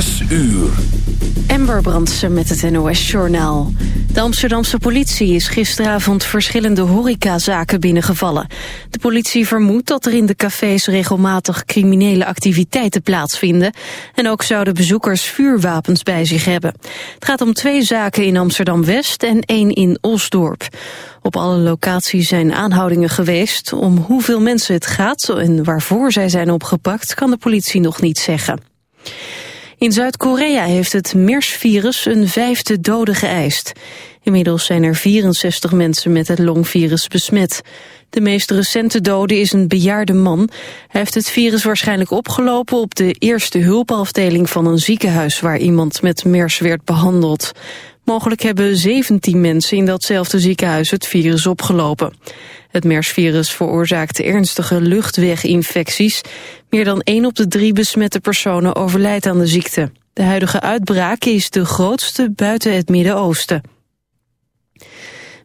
Zes uur. Ember Brandsen met het NOS-journaal. De Amsterdamse politie is gisteravond verschillende horecazaken binnengevallen. De politie vermoedt dat er in de cafés regelmatig criminele activiteiten plaatsvinden. En ook zouden bezoekers vuurwapens bij zich hebben. Het gaat om twee zaken in Amsterdam-West en één in Osdorp. Op alle locaties zijn aanhoudingen geweest. Om hoeveel mensen het gaat en waarvoor zij zijn opgepakt kan de politie nog niet zeggen. In Zuid-Korea heeft het MERS-virus een vijfde dode geëist. Inmiddels zijn er 64 mensen met het longvirus besmet. De meest recente dode is een bejaarde man. Hij heeft het virus waarschijnlijk opgelopen op de eerste hulpafdeling van een ziekenhuis waar iemand met MERS werd behandeld. Mogelijk hebben 17 mensen in datzelfde ziekenhuis het virus opgelopen. Het MERS-virus veroorzaakt ernstige luchtweginfecties. Meer dan 1 op de 3 besmette personen overlijdt aan de ziekte. De huidige uitbraak is de grootste buiten het Midden-Oosten.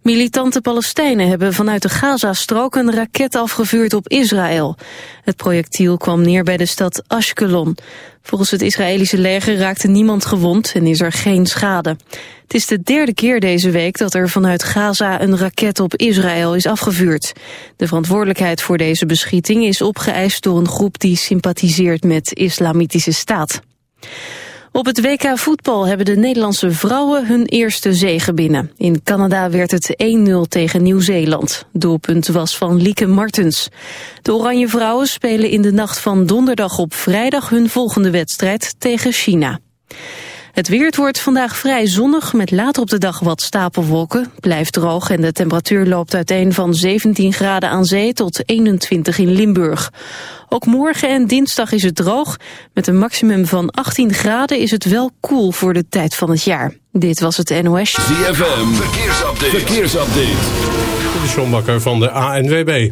Militante Palestijnen hebben vanuit de Gazastrook een raket afgevuurd op Israël. Het projectiel kwam neer bij de stad Ashkelon. Volgens het Israëlische leger raakte niemand gewond en is er geen schade. Het is de derde keer deze week dat er vanuit Gaza een raket op Israël is afgevuurd. De verantwoordelijkheid voor deze beschieting is opgeëist door een groep die sympathiseert met Islamitische Staat. Op het WK voetbal hebben de Nederlandse vrouwen hun eerste zege binnen. In Canada werd het 1-0 tegen Nieuw-Zeeland. Doelpunt was van Lieke Martens. De Oranje Vrouwen spelen in de nacht van donderdag op vrijdag hun volgende wedstrijd tegen China. Het weer wordt vandaag vrij zonnig met later op de dag wat stapelwolken. Blijft droog en de temperatuur loopt uiteen van 17 graden aan zee tot 21 in Limburg. Ook morgen en dinsdag is het droog. Met een maximum van 18 graden is het wel koel voor de tijd van het jaar. Dit was het NOS. ZFM, verkeersupdate. verkeersupdate. De Sjombakker van de ANWB.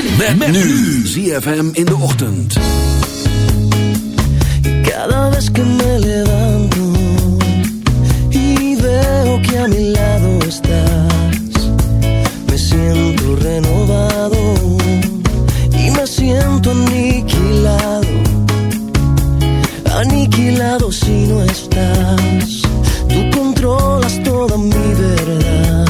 Met, met nu. ZFM in de ochtend. Cada vez que me levanto y veo que a mi lado estás, me siento renovado. Y me siento aniquilado, aniquilado si no estás. Tú controlas toda mi verdad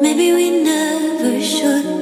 Baby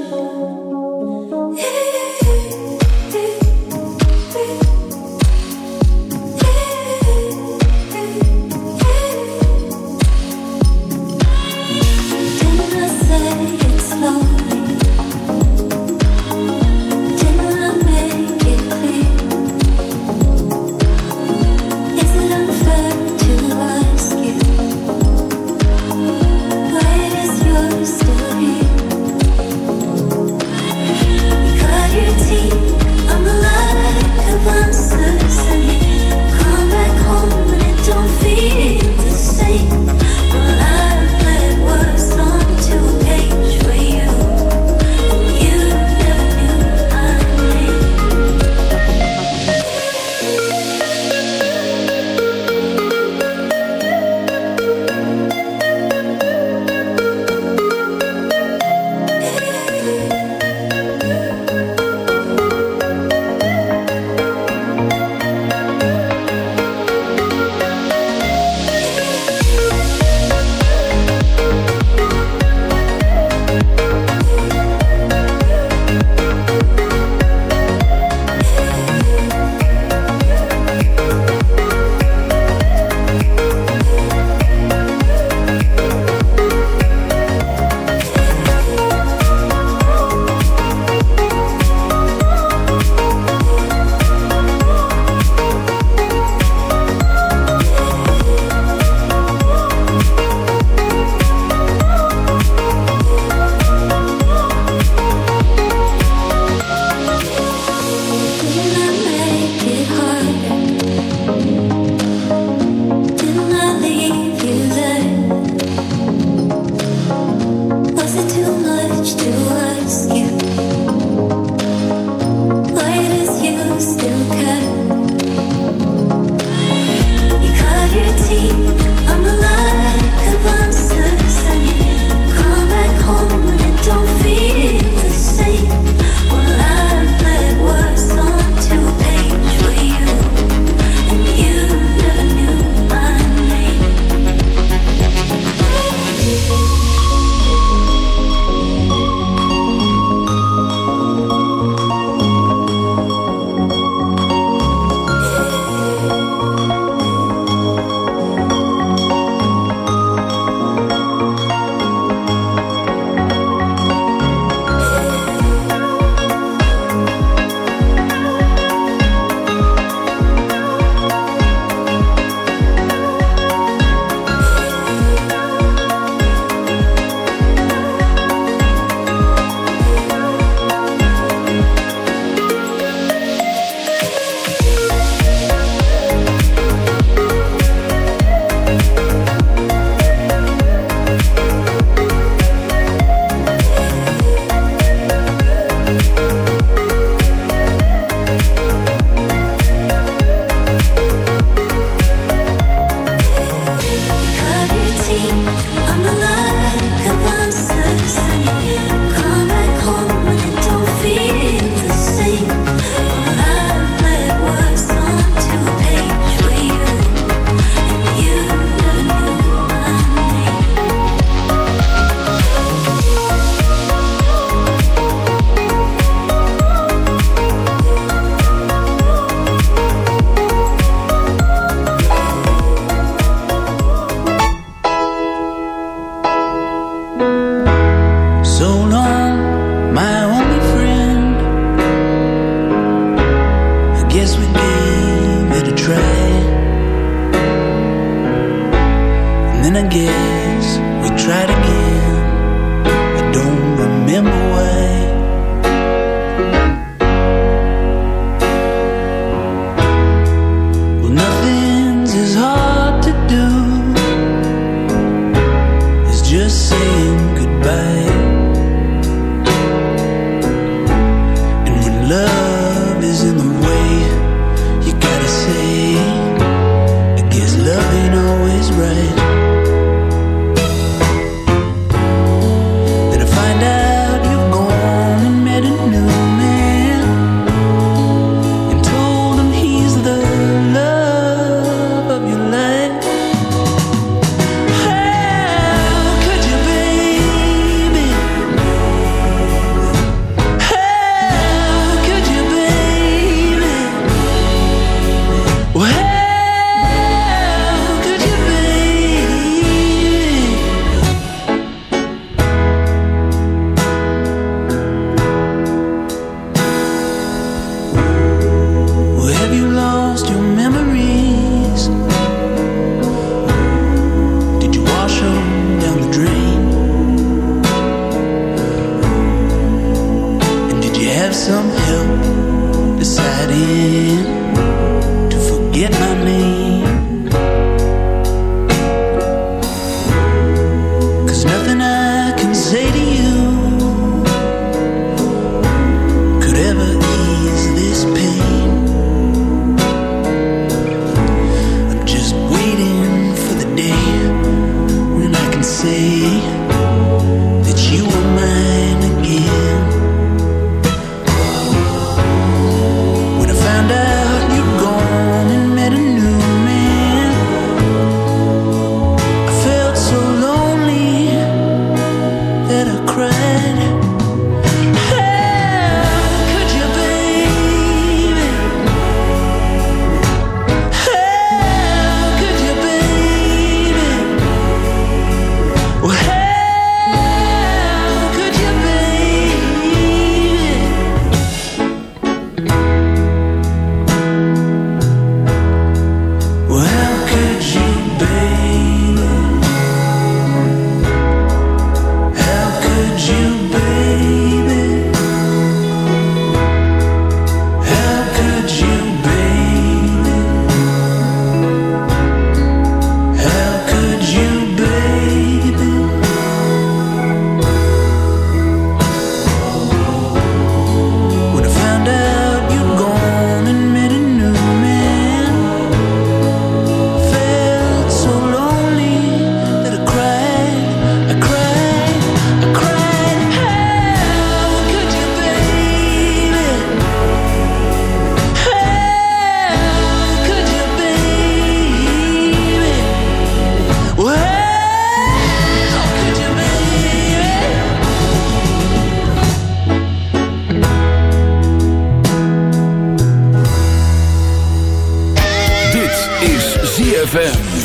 ZFM.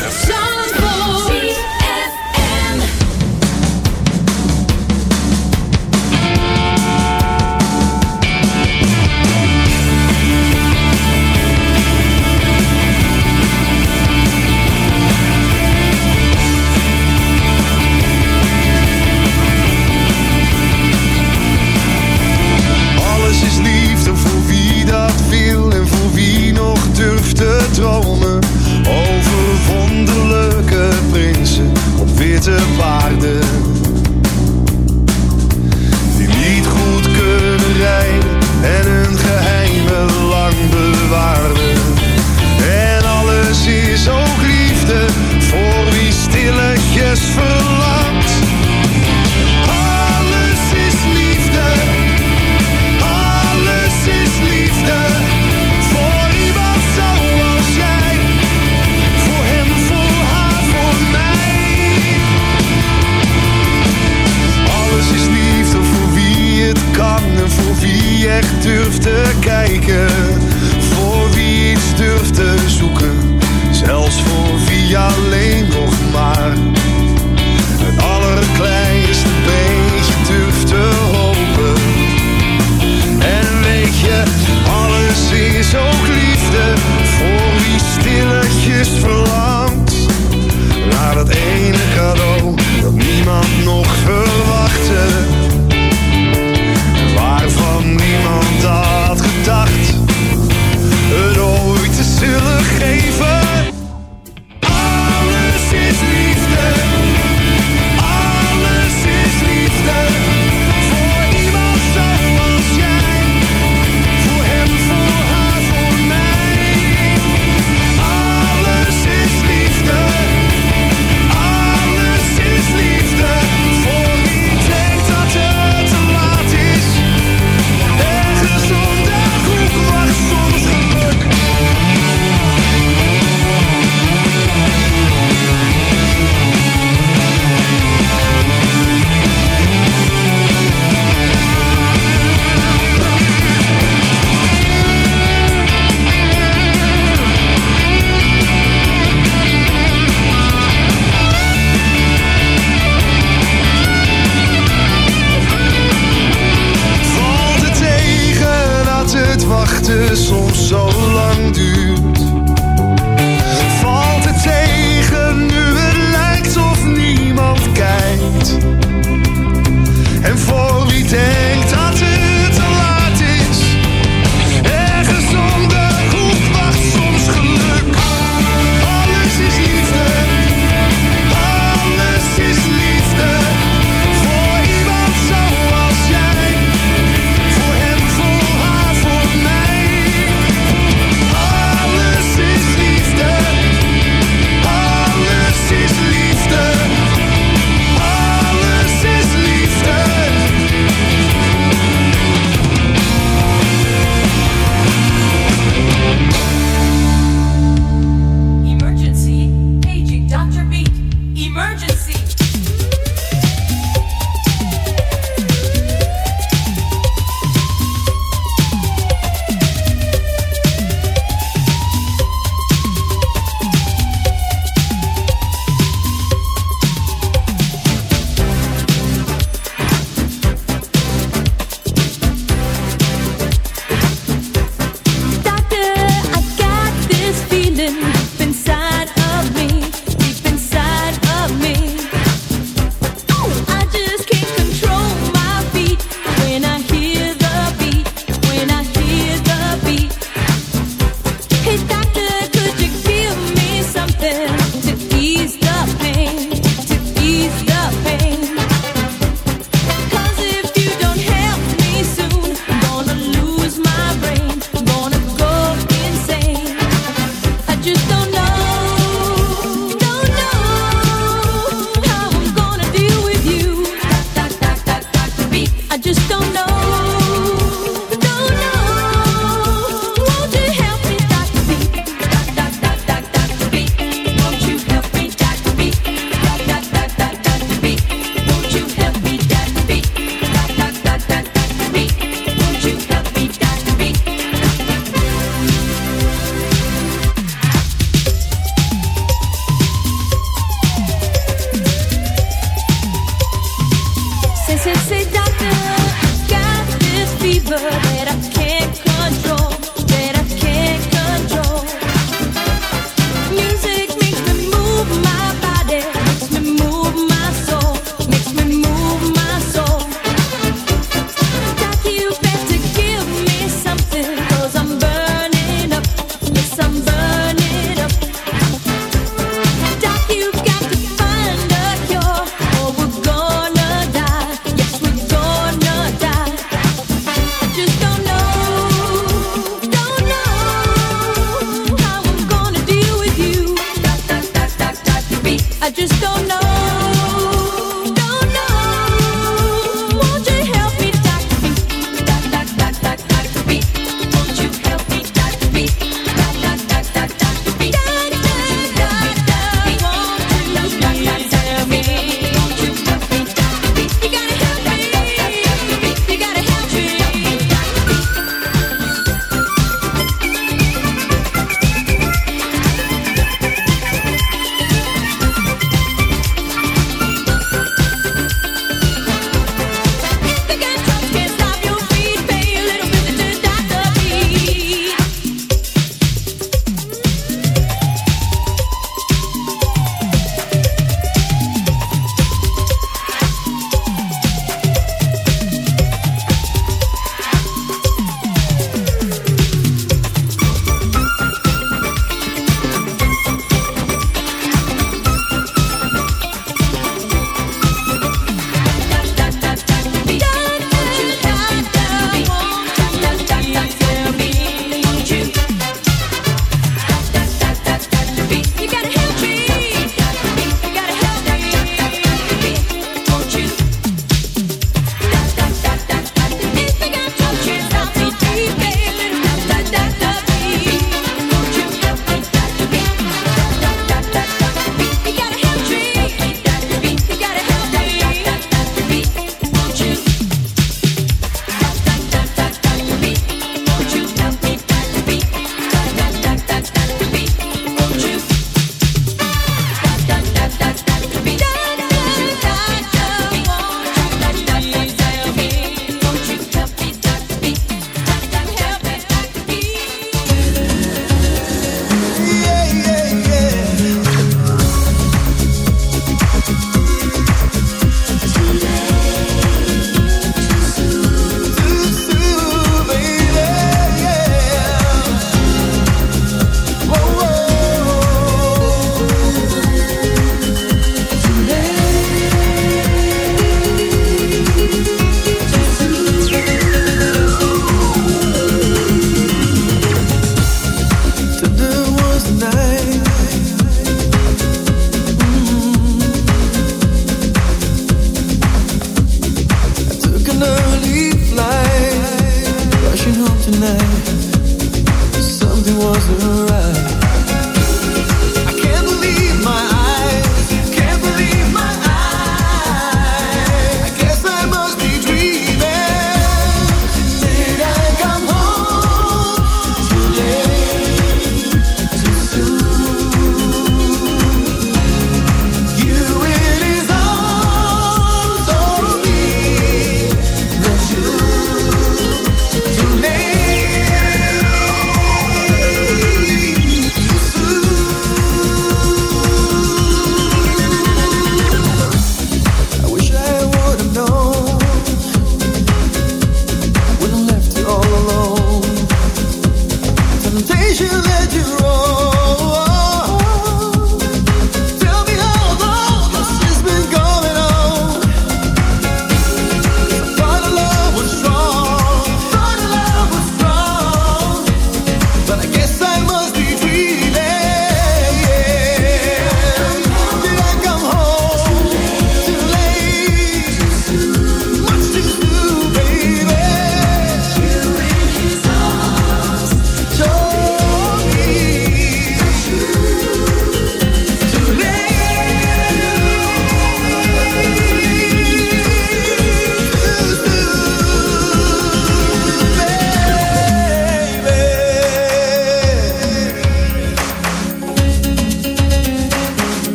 Ooit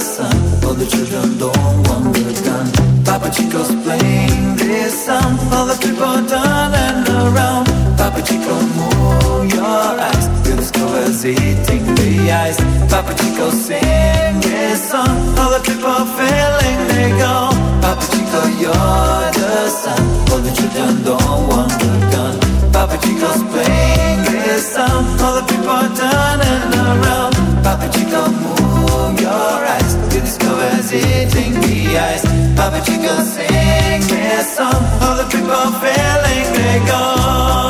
All the. Papa Chico's playing this song. All the people turning around. Papa Chico, move your eyes. The discover's eating the ice. Papa Chico, sing this song. All the people feeling they go. Papa Chico, you're the sun. All the children don't want the gun. Papa Chico's playing this song. All the people turning around. Papa Chico, move eyes. Feel the discover's eating the ice. Papa Chico, sing this song. All the people feeling they go.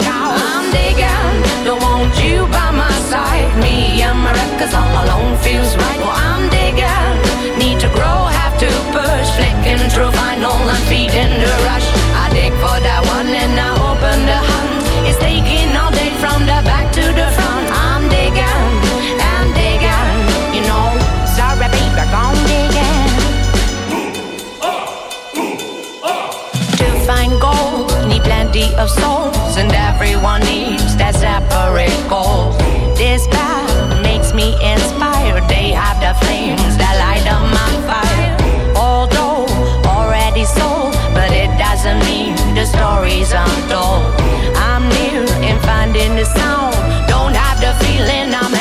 Sunday gown. Don't want you by my side. Me and my records all alone feels right. Well, I'm digging. Need to grow, have to push. Flicking through vinyl and feeding the rush. I dig for that one and I open the hunt. It's taking all day from the back to the front. I'm digging. I'm digging. You know, sorry, baby, gone digging. to find gold sea of souls, and everyone needs their separate goals. This path makes me inspired. They have the flames that light up my fire. Although already sold, but it doesn't mean the stories aren't told. I'm new in finding the sound. Don't have the feeling I'm.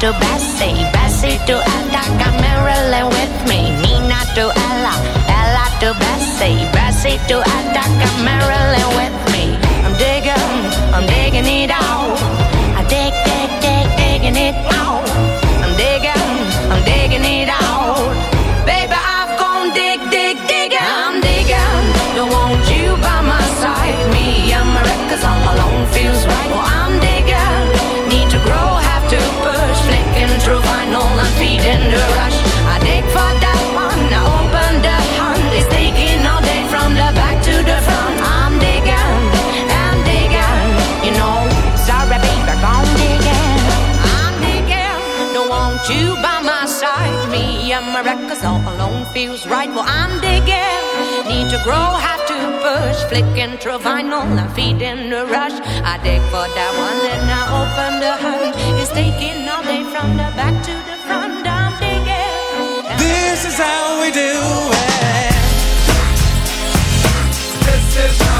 To Bessie, Bessie to Attica, Marilyn with me. Nina to Ella, Ella to Bessie, Bessie to Attica, Marilyn with me. I'm digging, I'm digging it out. I dig, dig, dig, digging it out. I'm digging, I'm digging it out. Baby, I've gone dig, dig, digging. I'm digging, don't want you by my side. Me and my records all alone feels right. Well, feels right. Well, I'm digging, need to grow, have to push. Flicking through vinyl and feeding the rush. I dig for that one and I open the hunt. It's taking all day from the back to the front. I'm digging. This is how we do it. This is how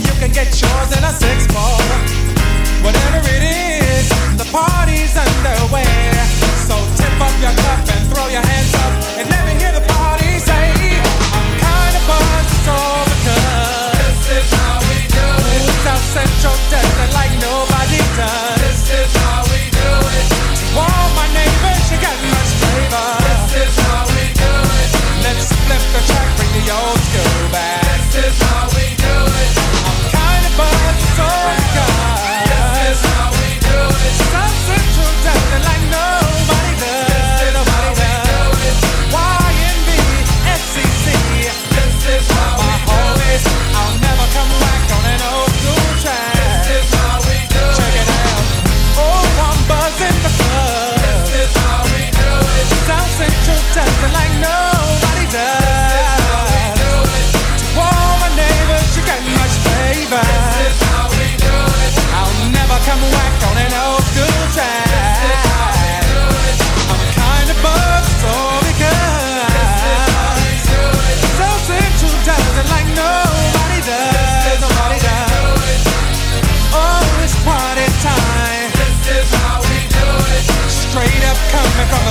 Get yours in a six ball. Coming from the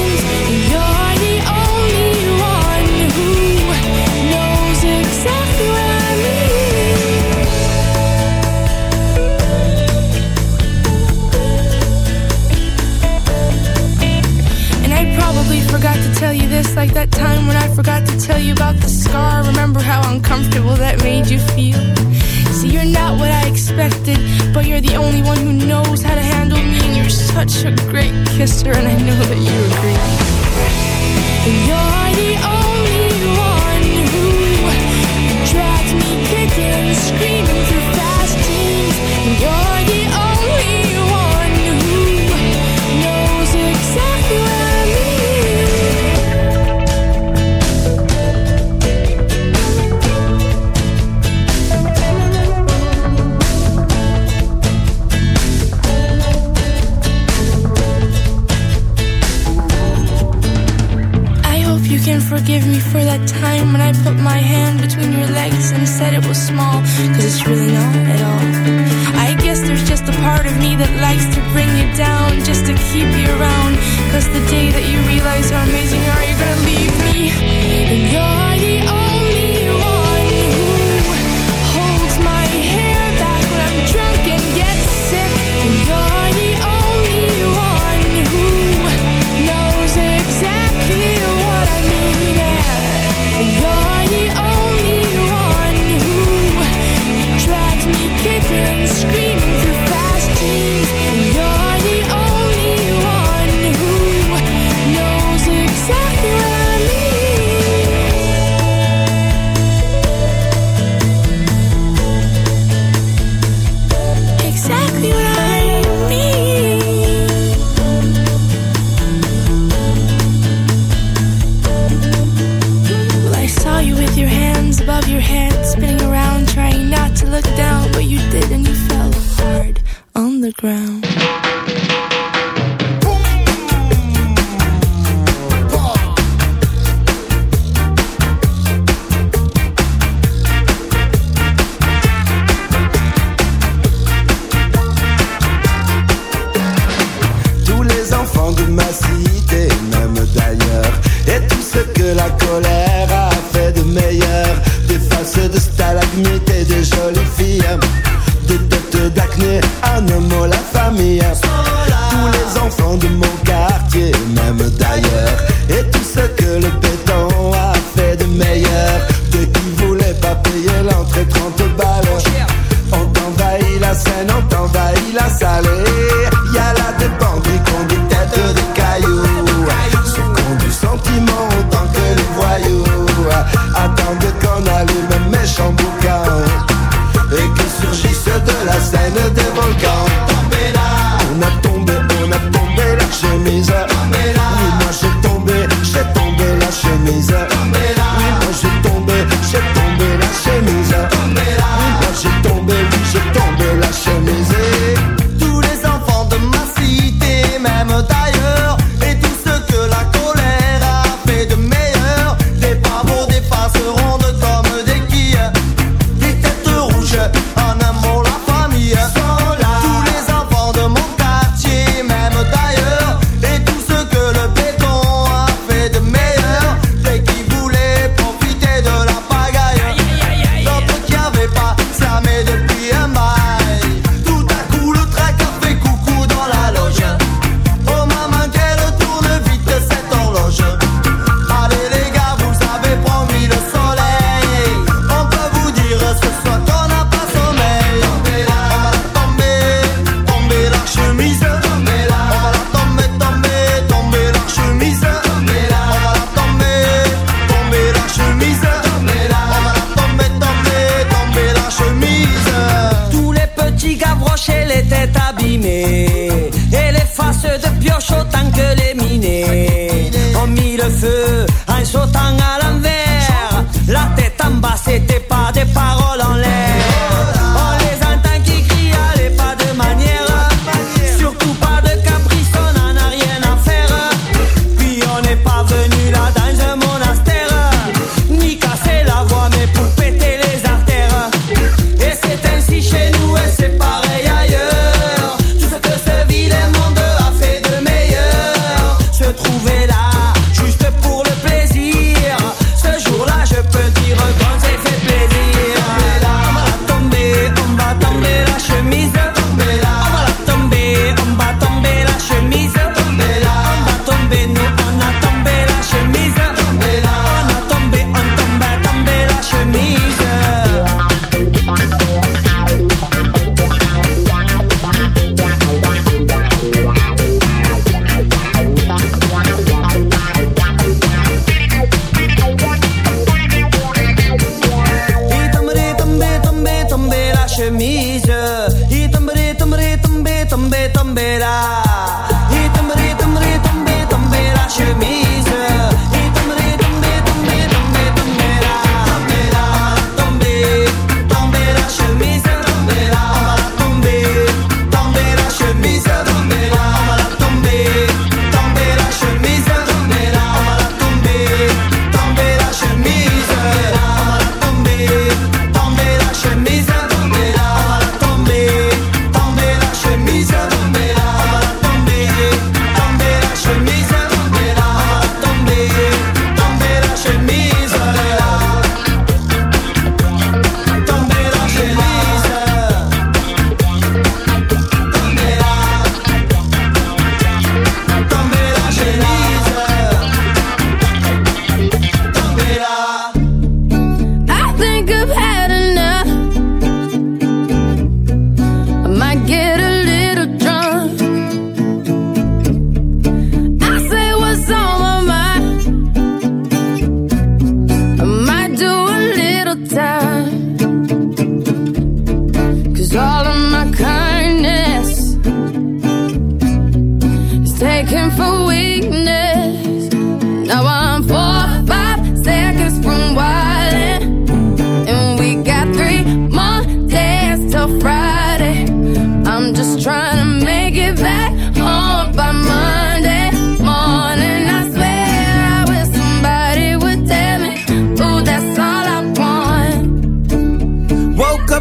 Just like that time when I forgot to tell you about the scar. Remember how uncomfortable that made you feel? See, you're not what I expected, but you're the only one who knows how to handle me, and you're such a great kisser, and I know that you agree. You're the only one who dragged me kicking, screaming through fast teams. You're the